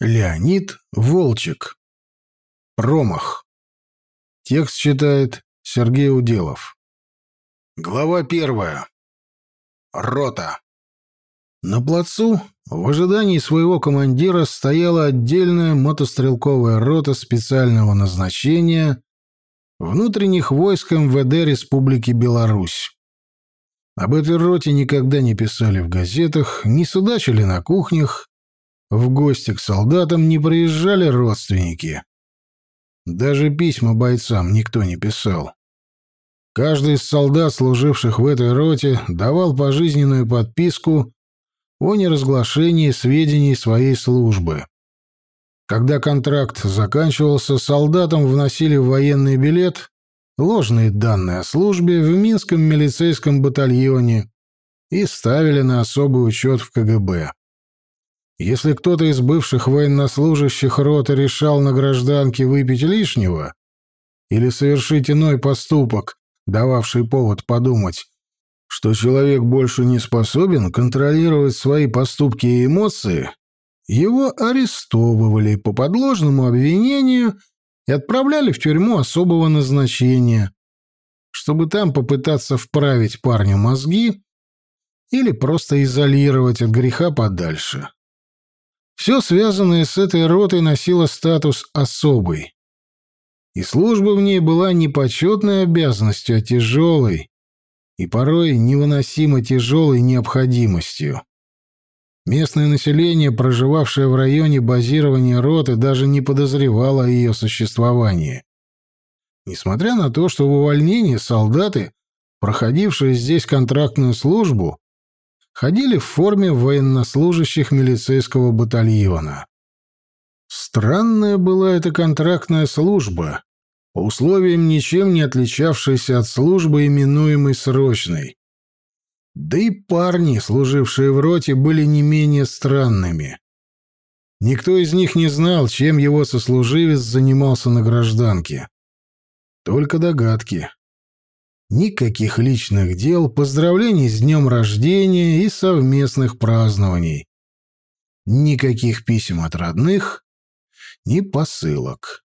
Леонид Волчек. Промах. Текст читает Сергей Уделов. Глава первая. Рота. На плацу, в ожидании своего командира, стояла отдельная мотострелковая рота специального назначения внутренних войск МВД Республики Беларусь. Об этой роте никогда не писали в газетах, не судачили на кухнях, в гости к солдатам не приезжали родственники. Даже письма бойцам никто не писал. Каждый из солдат, служивших в этой роте, давал пожизненную подписку о неразглашении сведений своей службы. Когда контракт заканчивался, солдатам вносили в военный билет ложные данные о службе в Минском милицейском батальоне и ставили на особый учет в КГБ. Если кто-то из бывших военнослужащих роты решал на гражданке выпить лишнего или совершить иной поступок, дававший повод подумать, что человек больше не способен контролировать свои поступки и эмоции, его арестовывали по подложному обвинению и отправляли в тюрьму особого назначения, чтобы там попытаться вправить парню мозги или просто изолировать от греха подальше. Все связанное с этой ротой носило статус особый. И служба в ней была не почетной обязанностью, а тяжелой и порой невыносимо тяжелой необходимостью. Местное население, проживавшее в районе базирования роты, даже не подозревало о ее существовании. Несмотря на то, что в увольнении солдаты, проходившие здесь контрактную службу, ходили в форме военнослужащих милицейского батальона. Странная была эта контрактная служба, по условиям ничем не отличавшаяся от службы, именуемой срочной. Да и парни, служившие в роте, были не менее странными. Никто из них не знал, чем его сослуживец занимался на гражданке. Только догадки. Никаких личных дел, поздравлений с днем рождения и совместных празднований. Никаких писем от родных, ни посылок.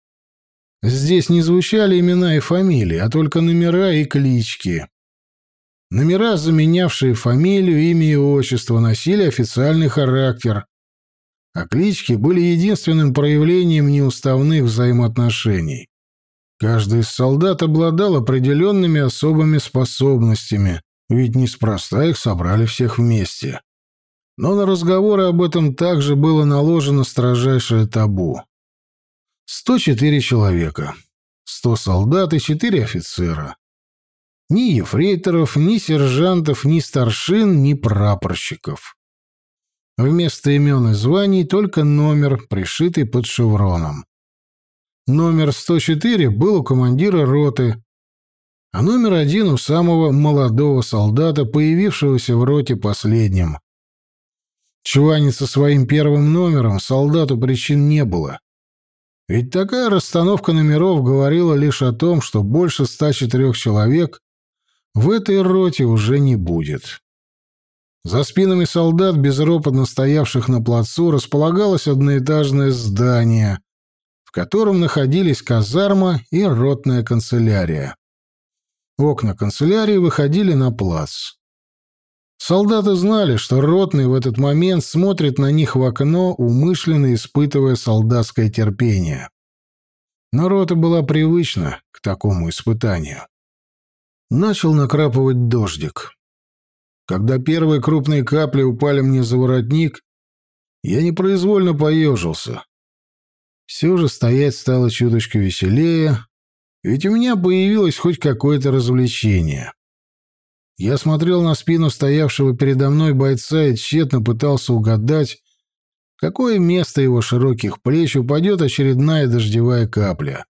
Здесь не звучали имена и фамилии, а только номера и клички. Номера, заменявшие фамилию, имя и отчество, носили официальный характер, а клички были единственным проявлением неуставных взаимоотношений. Каждый из солдат обладал определенными особыми способностями, ведь неспроста их собрали всех вместе. Но на разговоры об этом также было наложено строжайшее табу. 104 человека, 100 солдат и 4 офицера. Ни ефрейторов, ни сержантов, ни старшин, ни прапорщиков. Вместо имен и званий только номер, пришитый под шевроном. Номер 104 был у командира роты, а номер один у самого молодого солдата, появившегося в роте последним. Чваниться своим первым номером солдату причин не было. Ведь такая расстановка номеров говорила лишь о том, что больше 104 человек в этой роте уже не будет. За спинами солдат, безропотно стоявших на плацу, располагалось одноэтажное здание, котором находились казарма и ротная канцелярия. Окна канцелярии выходили на плац. Солдаты знали, что ротный в этот момент смотрит на них в окно, умышленно испытывая солдатское терпение. Но рота была привычна к такому испытанию. Начал накрапывать дождик. Когда первые крупные капли упали мне за воротник, я непроизвольно поежился. Все же стоять стало чуточку веселее, ведь у меня появилось хоть какое-то развлечение. Я смотрел на спину стоявшего передо мной бойца и тщетно пытался угадать, какое место его широких плеч упадет очередная дождевая капля.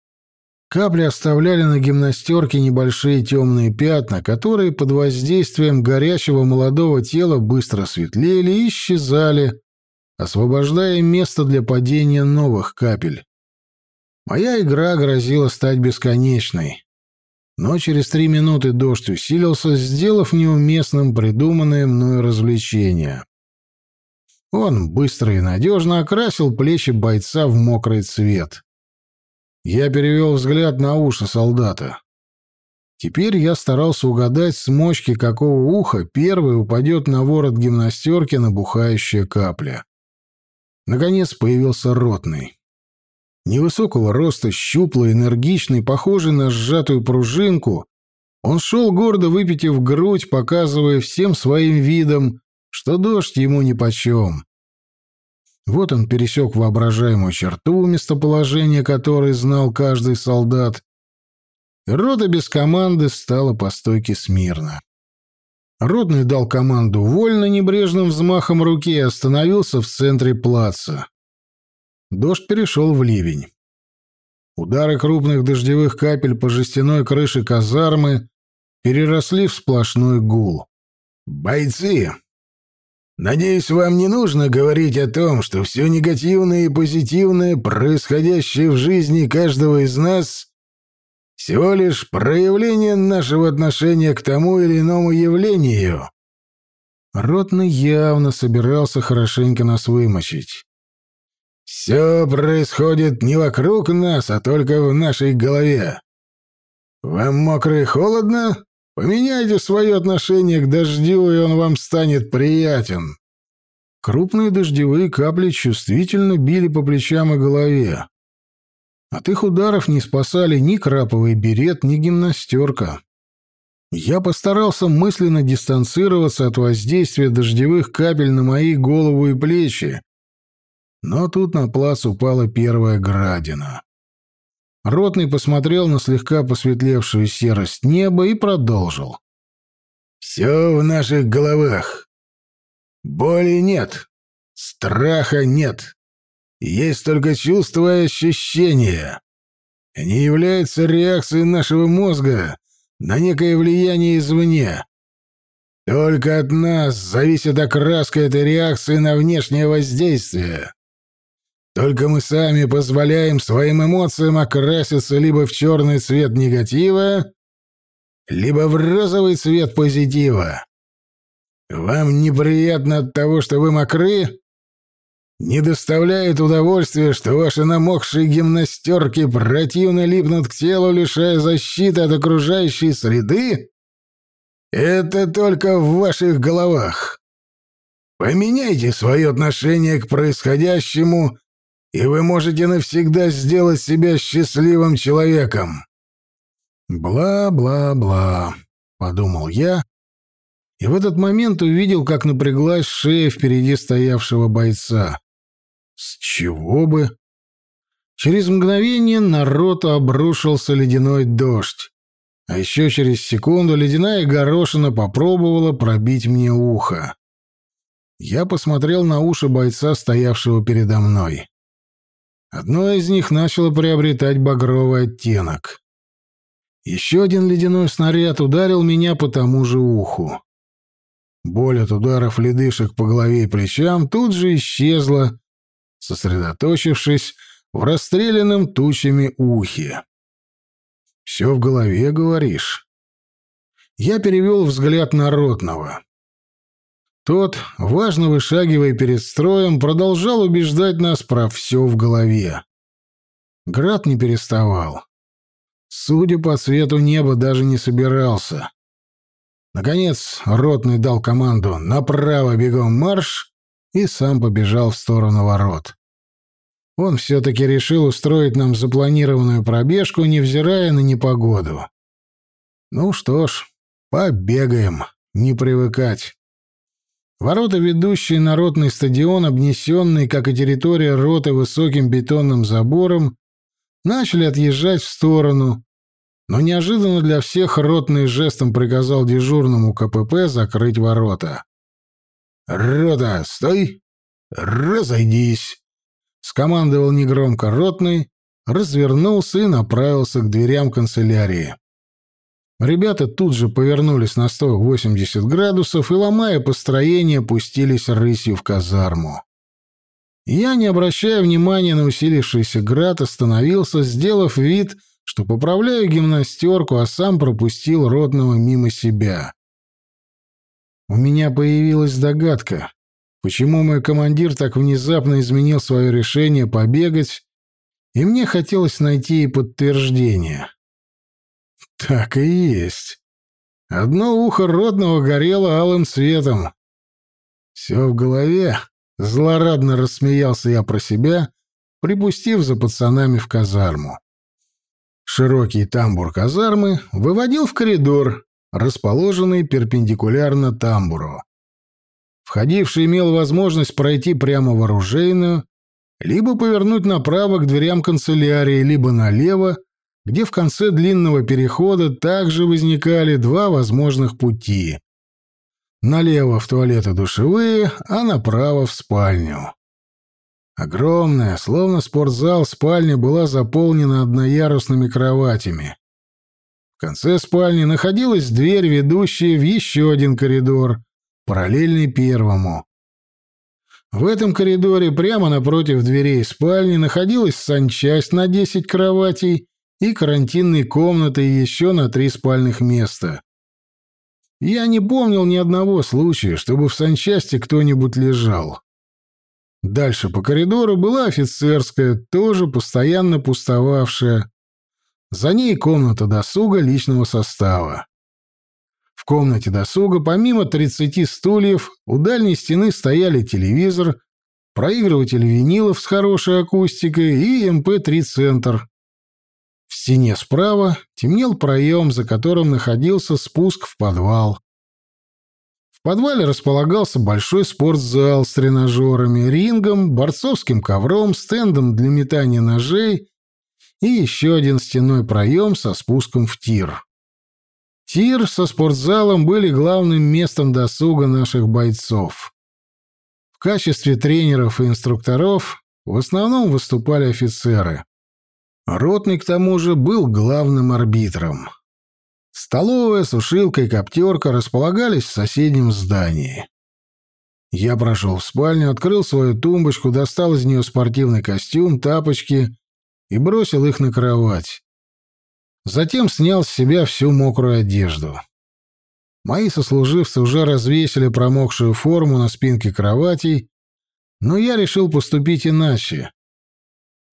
Капли оставляли на гимнастерке небольшие темные пятна, которые под воздействием горячего молодого тела быстро светлели и исчезали, освобождая место для падения новых капель. Моя игра грозила стать бесконечной. Но через три минуты дождь усилился, сделав неуместным придуманное мною развлечение. Он быстро и надежно окрасил плечи бойца в мокрый цвет. Я перевел взгляд на уши солдата. Теперь я старался угадать с мочки какого уха первый упадет на ворот гимнастерки набухающая капля. Наконец появился ротный. Невысокого роста, щуплый, энергичный, похожий на сжатую пружинку, он шел гордо выпитив грудь, показывая всем своим видом, что дождь ему нипочем. Вот он пересек воображаемую черту, местоположение которой знал каждый солдат, Рота без команды стала по стойке смирно. Ротный дал команду вольно небрежным взмахом руки и остановился в центре плаца. Дождь перешел в ливень. Удары крупных дождевых капель по жестяной крыше казармы переросли в сплошной гул. «Бойцы! Надеюсь, вам не нужно говорить о том, что все негативное и позитивное, происходящее в жизни каждого из нас, всего лишь проявление нашего отношения к тому или иному явлению. Ротный явно собирался хорошенько нас вымочить. Все происходит не вокруг нас, а только в нашей голове. Вам мокро и холодно? Поменяйте свое отношение к дождю, и он вам станет приятен. Крупные дождевые капли чувствительно били по плечам и голове. От их ударов не спасали ни краповый берет, ни гимнастерка. Я постарался мысленно дистанцироваться от воздействия дождевых капель на мои голову и плечи. Но тут на плац упала первая градина. Ротный посмотрел на слегка посветлевшую серость неба и продолжил. «Все в наших головах. Боли нет, страха нет. Есть только чувства и ощущения. Они являются реакцией нашего мозга на некое влияние извне. Только от нас зависит окраска этой реакции на внешнее воздействие. Только мы сами позволяем своим эмоциям окраситься либо в черный цвет негатива, либо в розовый цвет позитива. Вам неприятно от того, что вы мокры? Не доставляет удовольствия, что ваши намокшие гимнастерки противно липнут к телу, лишая защиты от окружающей среды? Это только в ваших головах. Поменяйте свое отношение к происходящему, и вы можете навсегда сделать себя счастливым человеком. Бла-бла-бла, подумал я, и в этот момент увидел, как напряглась шея впереди стоявшего бойца. С чего бы? Через мгновение на роту обрушился ледяной дождь. А еще через секунду ледяная горошина попробовала пробить мне ухо. Я посмотрел на уши бойца, стоявшего передо мной. Одно из них начало приобретать багровый оттенок. Еще один ледяной снаряд ударил меня по тому же уху. Боль от ударов ледышек по голове и плечам тут же исчезла, сосредоточившись в расстрелянном тучами ухе. «Все в голове, говоришь?» Я перевел взгляд на Ротного. Тот, важно вышагивая перед строем, продолжал убеждать нас про все в голове. Град не переставал. Судя по цвету неба, даже не собирался. Наконец, Ротный дал команду «Направо бегом марш!» И сам побежал в сторону ворот. Он все-таки решил устроить нам запланированную пробежку, невзирая на непогоду. Ну что ж, побегаем, не привыкать. Ворота, ведущие на ротный стадион, обнесенный, как и территория роты, высоким бетонным забором, начали отъезжать в сторону, но неожиданно для всех ротный жестом приказал дежурному КПП закрыть ворота. «Рота, стой! Разойдись!» Скомандовал негромко ротный, развернулся и направился к дверям канцелярии. Ребята тут же повернулись на 180 градусов и, ломая построение, пустились рысью в казарму. Я, не обращая внимания на усилившийся град, остановился, сделав вид, что поправляю гимнастерку, а сам пропустил ротного мимо себя. У меня появилась догадка, почему мой командир так внезапно изменил свое решение побегать, и мне хотелось найти и подтверждение. Так и есть. Одно ухо родного горело алым светом. Все в голове. Злорадно рассмеялся я про себя, припустив за пацанами в казарму. Широкий тамбур казармы выводил в коридор, расположенный перпендикулярно тамбуру. Входивший имел возможность пройти прямо в оружейную, либо повернуть направо к дверям канцелярии, либо налево, где в конце длинного перехода также возникали два возможных пути. Налево в туалеты душевые, а направо в спальню. Огромная, словно спортзал, спальня была заполнена одноярусными кроватями. Конце спальни находилась дверь, ведущая в еще один коридор, параллельный первому. В этом коридоре прямо напротив дверей спальни находилась санчасть на 10 кроватей и карантинные комнаты еще на три спальных места. Я не помнил ни одного случая, чтобы в санчасти кто-нибудь лежал. Дальше по коридору была офицерская, тоже постоянно пустовавшая, за ней комната досуга личного состава. В комнате досуга помимо 30 стульев у дальней стены стояли телевизор, проигрыватель винилов с хорошей акустикой и МП-3-центр. Эм в стене справа темнел проем, за которым находился спуск в подвал. В подвале располагался большой спортзал с тренажерами, рингом, борцовским ковром, стендом для метания ножей и еще один стеной проем со спуском в тир. Тир со спортзалом были главным местом досуга наших бойцов. В качестве тренеров и инструкторов в основном выступали офицеры. Ротный, к тому же, был главным арбитром. Столовая, сушилка и коптерка располагались в соседнем здании. Я прошел в спальню, открыл свою тумбочку, достал из нее спортивный костюм, тапочки и бросил их на кровать. Затем снял с себя всю мокрую одежду. Мои сослуживцы уже развесили промокшую форму на спинке кроватей, но я решил поступить иначе.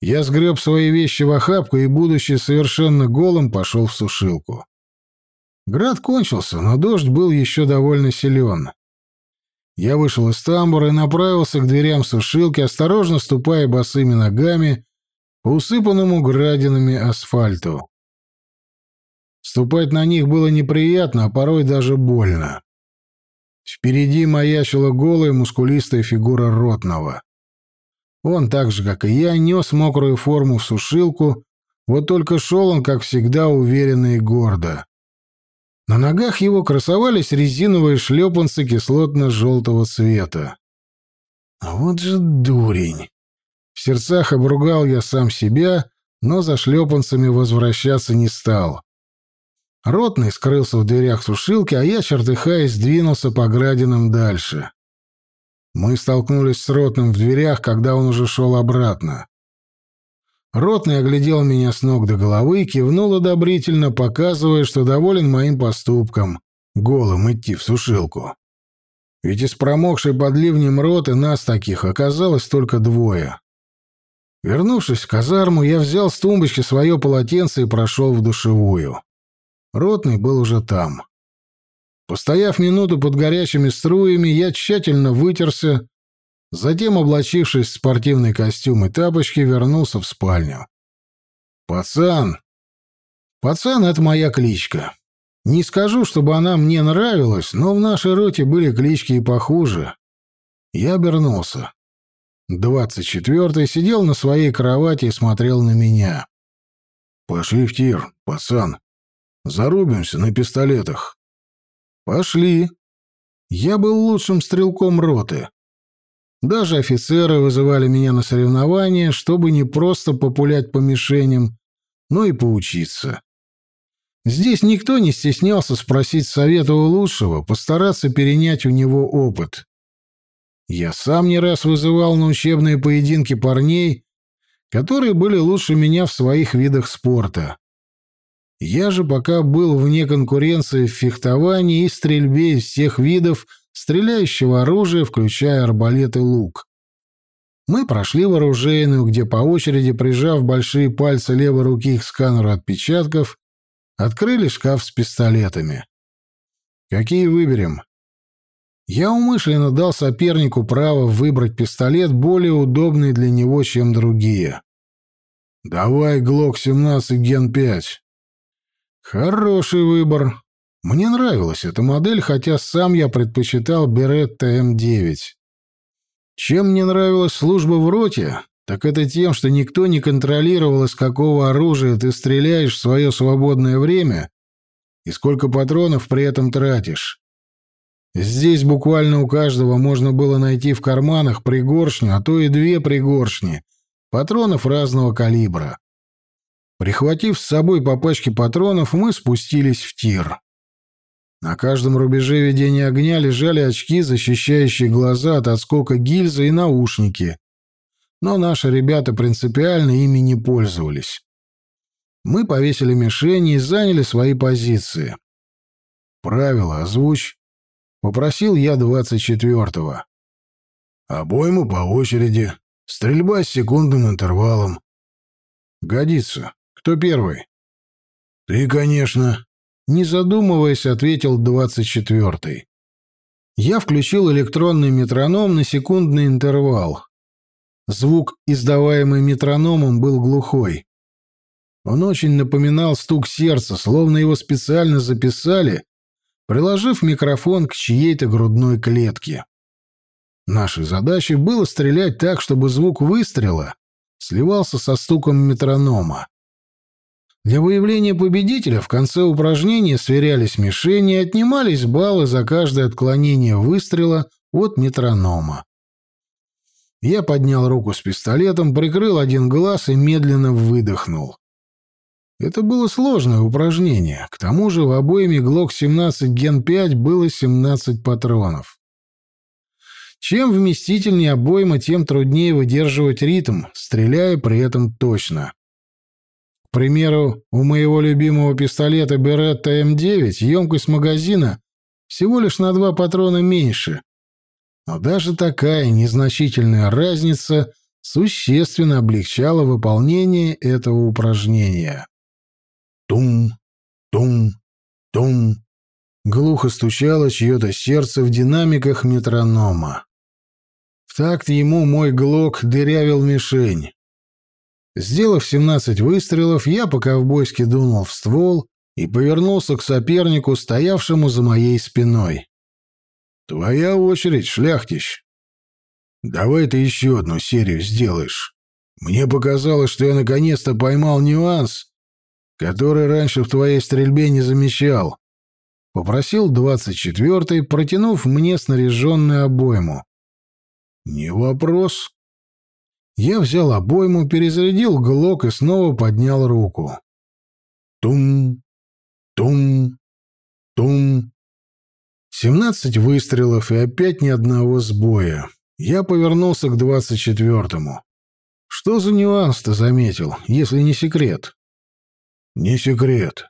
Я сгреб свои вещи в охапку и, будучи совершенно голым, пошел в сушилку. Град кончился, но дождь был еще довольно силен. Я вышел из тамбура и направился к дверям сушилки, осторожно ступая босыми ногами усыпанному градинами асфальту. Ступать на них было неприятно, а порой даже больно. Впереди маячила голая мускулистая фигура ротного. Он так же, как и я, нес мокрую форму в сушилку, вот только шел он, как всегда, уверенно и гордо. На ногах его красовались резиновые шлепанцы кислотно-желтого цвета. А вот же дурень! В сердцах обругал я сам себя, но за шлепанцами возвращаться не стал. Ротный скрылся в дверях сушилки, а я, чертыхаясь, двинулся по градинам дальше. Мы столкнулись с Ротным в дверях, когда он уже шел обратно. Ротный оглядел меня с ног до головы и кивнул одобрительно, показывая, что доволен моим поступком — голым идти в сушилку. Ведь из промокшей под ливнем роты нас таких оказалось только двое. Вернувшись в казарму, я взял с тумбочки свое полотенце и прошел в душевую. Ротный был уже там. Постояв минуту под горячими струями, я тщательно вытерся, затем, облачившись в спортивный костюм и тапочки, вернулся в спальню. «Пацан!» «Пацан — это моя кличка. Не скажу, чтобы она мне нравилась, но в нашей роте были клички и похуже». Я обернулся. Двадцать четвертый сидел на своей кровати и смотрел на меня. «Пошли в тир, пацан. Зарубимся на пистолетах». «Пошли». Я был лучшим стрелком роты. Даже офицеры вызывали меня на соревнования, чтобы не просто популять по мишеням, но и поучиться. Здесь никто не стеснялся спросить совета у лучшего, постараться перенять у него опыт. Я сам не раз вызывал на учебные поединки парней, которые были лучше меня в своих видах спорта. Я же пока был вне конкуренции в фехтовании и стрельбе из всех видов стреляющего оружия, включая арбалет и лук. Мы прошли в оружейную, где по очереди, прижав большие пальцы левой руки к сканеру отпечатков, открыли шкаф с пистолетами. Какие выберем? Я умышленно дал сопернику право выбрать пистолет более удобный для него, чем другие. «Давай ГЛОК-17 Ген-5». Хороший выбор. Мне нравилась эта модель, хотя сам я предпочитал Беретта М9. Чем мне нравилась служба в роте, так это тем, что никто не контролировал, из какого оружия ты стреляешь в свое свободное время и сколько патронов при этом тратишь. Здесь буквально у каждого можно было найти в карманах пригоршню, а то и две пригоршни, патронов разного калибра. Прихватив с собой по пачке патронов, мы спустились в тир. На каждом рубеже ведения огня лежали очки, защищающие глаза от отскока гильзы и наушники. Но наши ребята принципиально ими не пользовались. Мы повесили мишени и заняли свои позиции. «Правила озвучь», — попросил я двадцать четвертого. «Обойму по очереди. Стрельба с секундным интервалом». «Годится. Кто первый?» «Ты, конечно», — не задумываясь, ответил двадцать четвертый. Я включил электронный метроном на секундный интервал. Звук, издаваемый метрономом, был глухой. Он очень напоминал стук сердца, словно его специально записали, приложив микрофон к чьей-то грудной клетке. Нашей задачей было стрелять так, чтобы звук выстрела сливался со стуком метронома. Для выявления победителя в конце упражнения сверялись мишени и отнимались баллы за каждое отклонение выстрела от метронома. Я поднял руку с пистолетом, прикрыл один глаз и медленно выдохнул. Это было сложное упражнение. К тому же в обойме ГЛОК-17 Ген-5 было 17 патронов. Чем вместительнее обойма, тем труднее выдерживать ритм, стреляя при этом точно. К примеру, у моего любимого пистолета Беретта М9 емкость магазина всего лишь на два патрона меньше. Но даже такая незначительная разница существенно облегчала выполнение этого упражнения. Тум, тум, тум. Глухо стучало чье-то сердце в динамиках метронома. В такт ему мой глок дырявил мишень. Сделав семнадцать выстрелов, я по-ковбойски дунул в ствол и повернулся к сопернику, стоявшему за моей спиной. «Твоя очередь, шляхтищ. Давай ты еще одну серию сделаешь. Мне показалось, что я наконец-то поймал нюанс, который раньше в твоей стрельбе не замечал. Попросил двадцать четвертый, протянув мне снаряженную обойму. Не вопрос. Я взял обойму, перезарядил глок и снова поднял руку. Тум, тум, тум. Семнадцать выстрелов и опять ни одного сбоя. Я повернулся к двадцать четвертому. Что за нюанс ты заметил, если не секрет? Не секрет.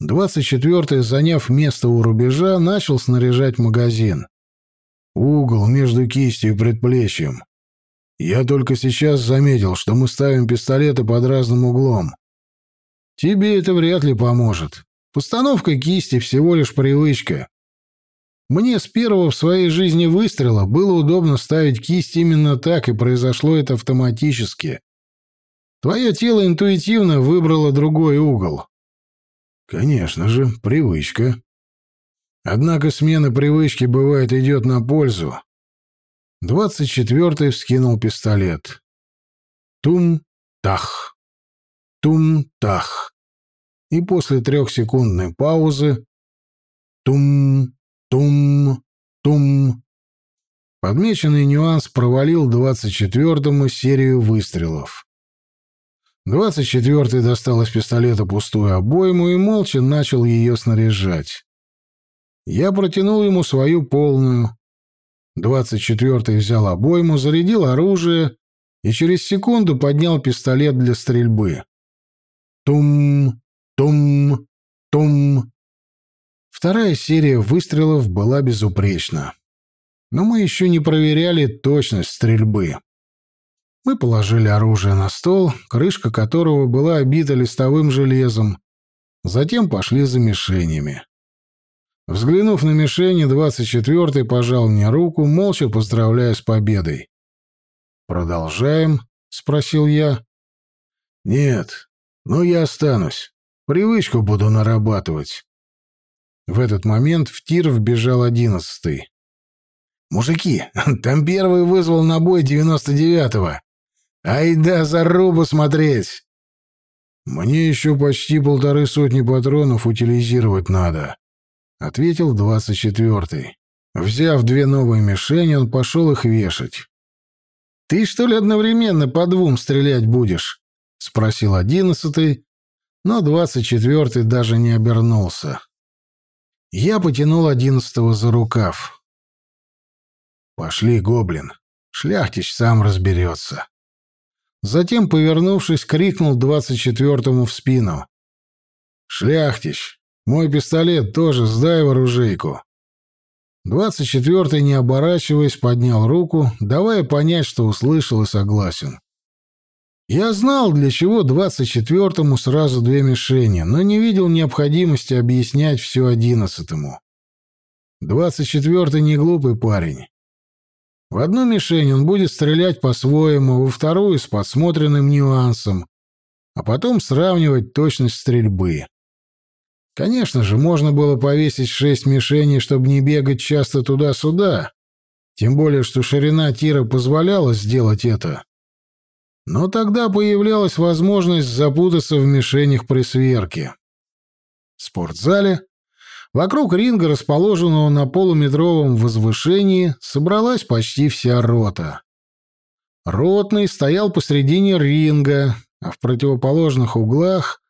Двадцать четвертый, заняв место у рубежа, начал снаряжать магазин. Угол между кистью и предплечьем. Я только сейчас заметил, что мы ставим пистолеты под разным углом. Тебе это вряд ли поможет. Постановка кисти всего лишь привычка. Мне с первого в своей жизни выстрела было удобно ставить кисть именно так, и произошло это автоматически. Твое тело интуитивно выбрало другой угол. Конечно же, привычка. Однако смена привычки бывает идет на пользу. Двадцать четвертый вскинул пистолет. Тум-тах. Тум-тах. И после трехсекундной паузы Тум-тум-тум. Подмеченный нюанс провалил двадцать четвертому серию выстрелов. Двадцать четвертый достал из пистолета пустую обойму и молча начал ее снаряжать. Я протянул ему свою полную. Двадцать четвертый взял обойму, зарядил оружие и через секунду поднял пистолет для стрельбы. Тум, тум, тум. Вторая серия выстрелов была безупречна. Но мы еще не проверяли точность стрельбы. Мы положили оружие на стол, крышка которого была обита листовым железом. Затем пошли за мишенями. Взглянув на мишени, двадцать четвертый пожал мне руку, молча поздравляя с победой. «Продолжаем?» — спросил я. «Нет, но я останусь. Привычку буду нарабатывать». В этот момент в тир вбежал одиннадцатый. «Мужики, там первый вызвал на бой девяносто девятого. Ай да, рубу смотреть!» «Мне еще почти полторы сотни патронов утилизировать надо», — ответил двадцать четвертый. Взяв две новые мишени, он пошел их вешать. «Ты, что ли, одновременно по двум стрелять будешь?» — спросил одиннадцатый, но двадцать четвертый даже не обернулся. Я потянул одиннадцатого за рукав. «Пошли, гоблин. Шляхтич сам разберется». Затем, повернувшись, крикнул двадцать четвертому в спину. «Шляхтич, мой пистолет тоже сдай в оружейку». Двадцать четвертый, не оборачиваясь, поднял руку, давая понять, что услышал и согласен. Я знал, для чего двадцать четвертому сразу две мишени, но не видел необходимости объяснять все одиннадцатому. Двадцать четвертый не глупый парень. В одну мишень он будет стрелять по-своему, во вторую с подсмотренным нюансом, а потом сравнивать точность стрельбы. Конечно же, можно было повесить шесть мишеней, чтобы не бегать часто туда-сюда, тем более что ширина тира позволяла сделать это. Но тогда появлялась возможность запутаться в мишенях при сверке. В спортзале, вокруг ринга, расположенного на полуметровом возвышении, собралась почти вся рота. Ротный стоял посредине ринга, а в противоположных углах,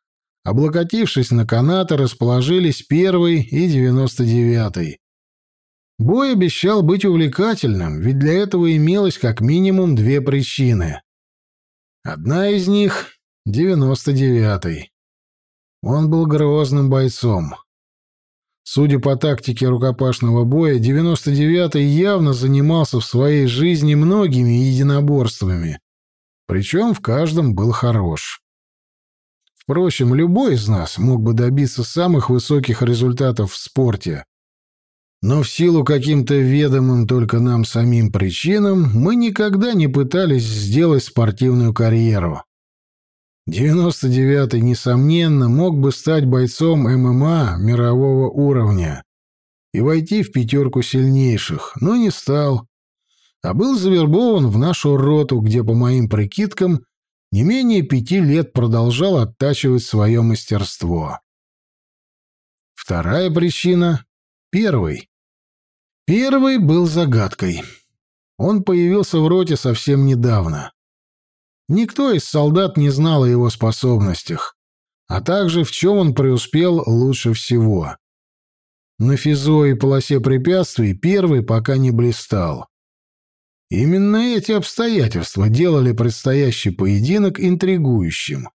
облокотившись на канаты, расположились первый и девяносто девятый. Бой обещал быть увлекательным, ведь для этого имелось как минимум две причины. Одна из них — девяносто девятый. Он был грозным бойцом. Судя по тактике рукопашного боя, девяносто девятый явно занимался в своей жизни многими единоборствами, причем в каждом был хорош. Впрочем, любой из нас мог бы добиться самых высоких результатов в спорте, но в силу каким-то ведомым только нам самим причинам мы никогда не пытались сделать спортивную карьеру. 99-й, несомненно, мог бы стать бойцом ММА мирового уровня и войти в пятерку сильнейших, но не стал, а был завербован в нашу роту, где, по моим прикидкам, не менее пяти лет продолжал оттачивать свое мастерство. Вторая причина — первый. Первый был загадкой. Он появился в роте совсем недавно. Никто из солдат не знал о его способностях, а также в чем он преуспел лучше всего. На физо и полосе препятствий первый пока не блистал. Именно эти обстоятельства делали предстоящий поединок интригующим.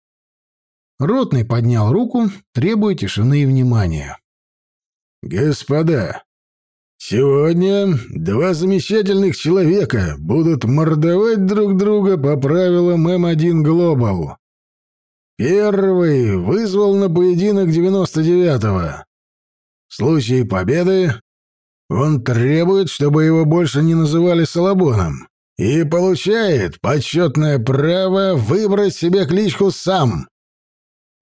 Ротный поднял руку, требуя тишины и внимания. «Господа, Сегодня два замечательных человека будут мордовать друг друга по правилам М1 Global. Первый вызвал на поединок 99-го. В случае победы он требует, чтобы его больше не называли Салабоном, и получает почетное право выбрать себе кличку сам.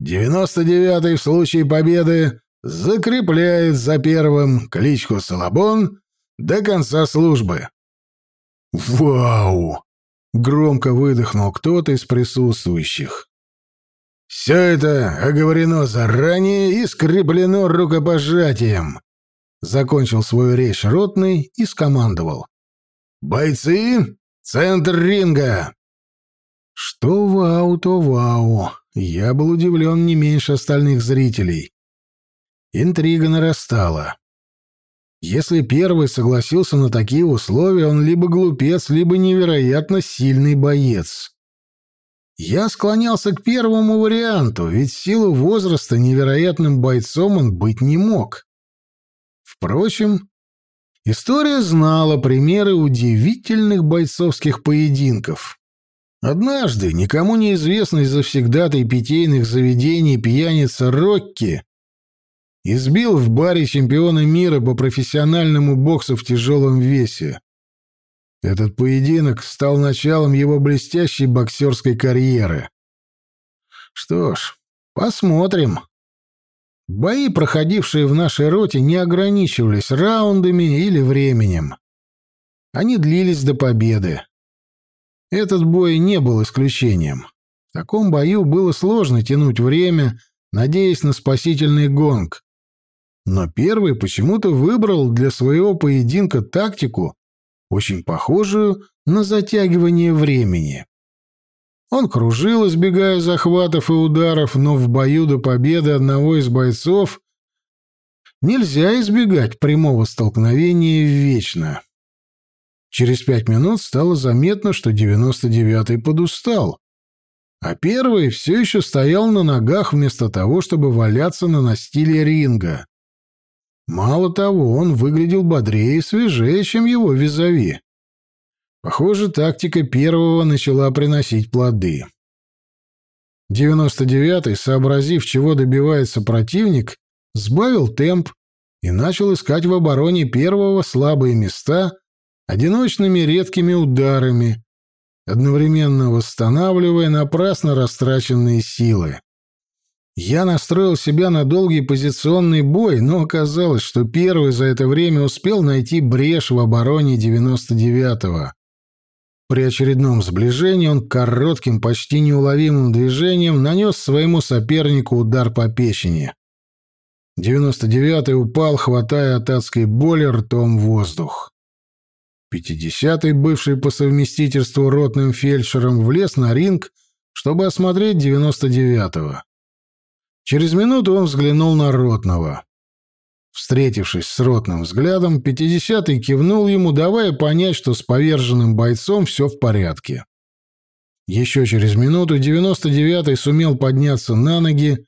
99-й в случае победы закрепляет за первым кличку Салабон до конца службы. «Вау!» — громко выдохнул кто-то из присутствующих. «Все это оговорено заранее и скреплено рукопожатием», — закончил свою речь ротный и скомандовал. «Бойцы, центр ринга!» Что вау, то вау. Я был удивлен не меньше остальных зрителей. Интрига нарастала. Если первый согласился на такие условия, он либо глупец, либо невероятно сильный боец. Я склонялся к первому варианту, ведь в силу возраста невероятным бойцом он быть не мог. Впрочем, история знала примеры удивительных бойцовских поединков. Однажды никому неизвестный завсегдатай питейных заведений пьяница Рокки избил в баре чемпиона мира по профессиональному боксу в тяжелом весе. Этот поединок стал началом его блестящей боксерской карьеры. Что ж, посмотрим. Бои, проходившие в нашей роте, не ограничивались раундами или временем. Они длились до победы. Этот бой не был исключением. В таком бою было сложно тянуть время, надеясь на спасительный гонг. Но первый почему-то выбрал для своего поединка тактику, очень похожую на затягивание времени. Он кружил, избегая захватов и ударов, но в бою до победы одного из бойцов нельзя избегать прямого столкновения вечно. Через пять минут стало заметно, что 99-й подустал, а первый все еще стоял на ногах вместо того, чтобы валяться на настиле ринга. Мало того, он выглядел бодрее и свежее, чем его визави. Похоже, тактика первого начала приносить плоды. 99-й, сообразив, чего добивается противник, сбавил темп и начал искать в обороне первого слабые места одиночными редкими ударами, одновременно восстанавливая напрасно растраченные силы. Я настроил себя на долгий позиционный бой, но оказалось, что первый за это время успел найти брешь в обороне 99-го. При очередном сближении он коротким, почти неуловимым движением нанес своему сопернику удар по печени. 99-й упал, хватая от адской боли ртом воздух. 50-й, бывший по совместительству ротным фельдшером, влез на ринг, чтобы осмотреть 99-го. Через минуту он взглянул на ротного. Встретившись с ротным взглядом, пятидесятый кивнул ему, давая понять, что с поверженным бойцом все в порядке. Еще через минуту девяносто девятый сумел подняться на ноги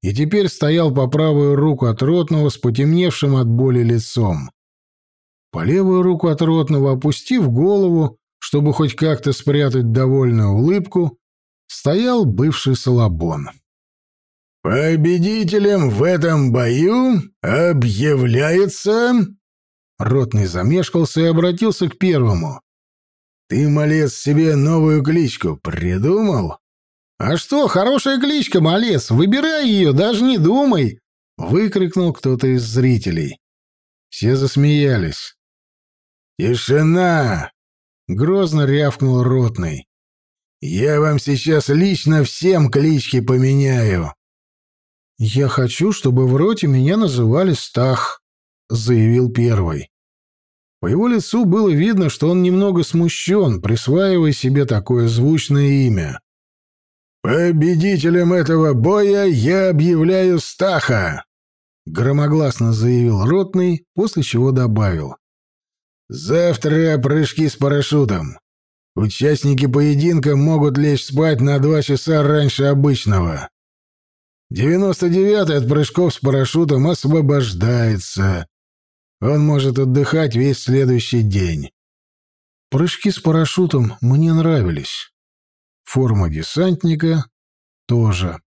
и теперь стоял по правую руку от ротного с потемневшим от боли лицом. По левую руку от ротного, опустив голову, чтобы хоть как-то спрятать довольную улыбку, стоял бывший Салабон. «Победителем в этом бою объявляется...» Ротный замешкался и обратился к первому. «Ты, малец, себе новую кличку придумал?» «А что, хорошая кличка, малец, выбирай ее, даже не думай!» — выкрикнул кто-то из зрителей. Все засмеялись. «Тишина!» — грозно рявкнул Ротный. «Я вам сейчас лично всем клички поменяю!» «Я хочу, чтобы в роте меня называли Стах», — заявил первый. По его лицу было видно, что он немного смущен, присваивая себе такое звучное имя. «Победителем этого боя я объявляю Стаха!» — громогласно заявил Ротный, после чего добавил. «Завтра прыжки с парашютом. Участники поединка могут лечь спать на два часа раньше обычного. Девяносто девятый от прыжков с парашютом освобождается. Он может отдыхать весь следующий день. Прыжки с парашютом мне нравились. Форма десантника тоже.